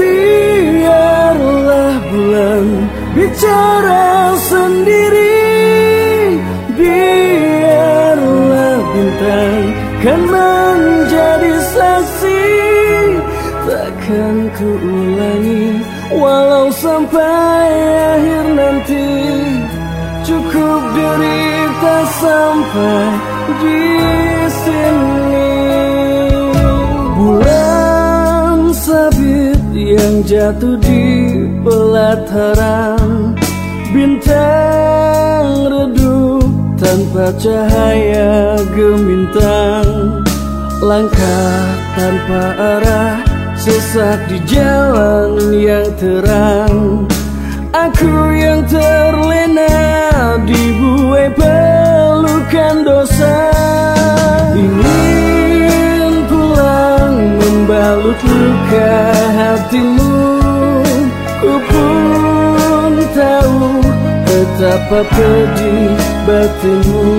Biarlah bulan bicara sendiri. Biarlah bintang kan menjadi saksi. Takkan ku ulangi walau sampai akhir nanti. Cukup derita sampai di yang jatuh di pelataran. Bintang redup tanpa cahaya gemintang. Langkah tanpa arah Sesat di jalan yang terang. Aku yang terlena dibuai pelukan betapa pedih batinmu.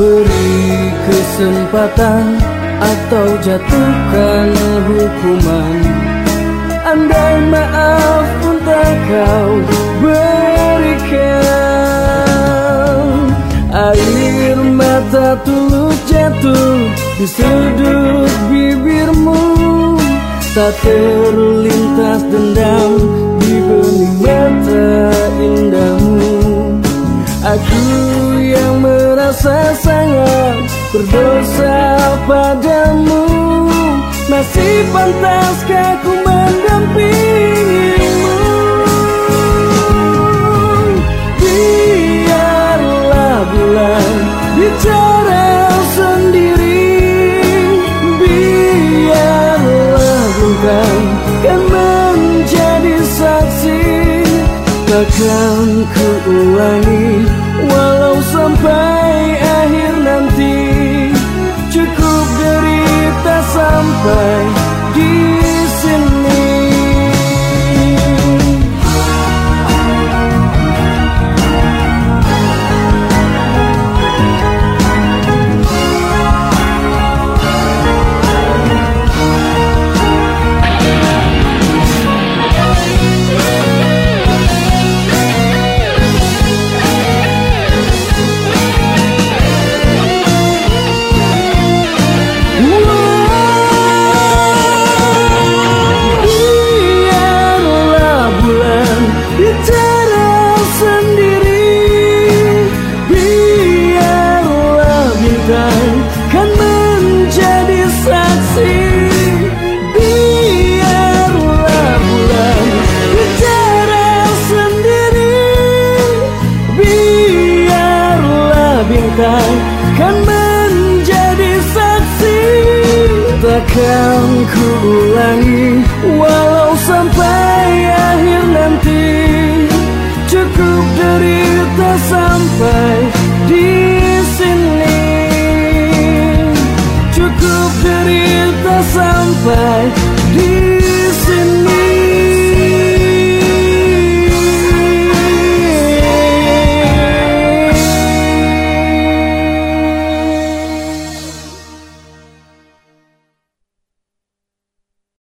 Beri kesempatan atau jatuhkan hukuman. Andai maaf pun tak kau berikan. Air mata tulus jatuh di sudut bibirmu. Tak terlintas dendam di benih Aku yang merasa sangat berdosa padamu. Masih pantaskah ku mendampingimu? Biarlah bulan bicara sendiri. Biarlah bukan kan menjadi saksi. Takkan ku ulangi sampai akhir nanti. Cukup derita sampai kan menjadi saksi. Biarlah bulan bicara sendiri. Biarlah bintang kan menjadi saksi. Takkan ku ulangi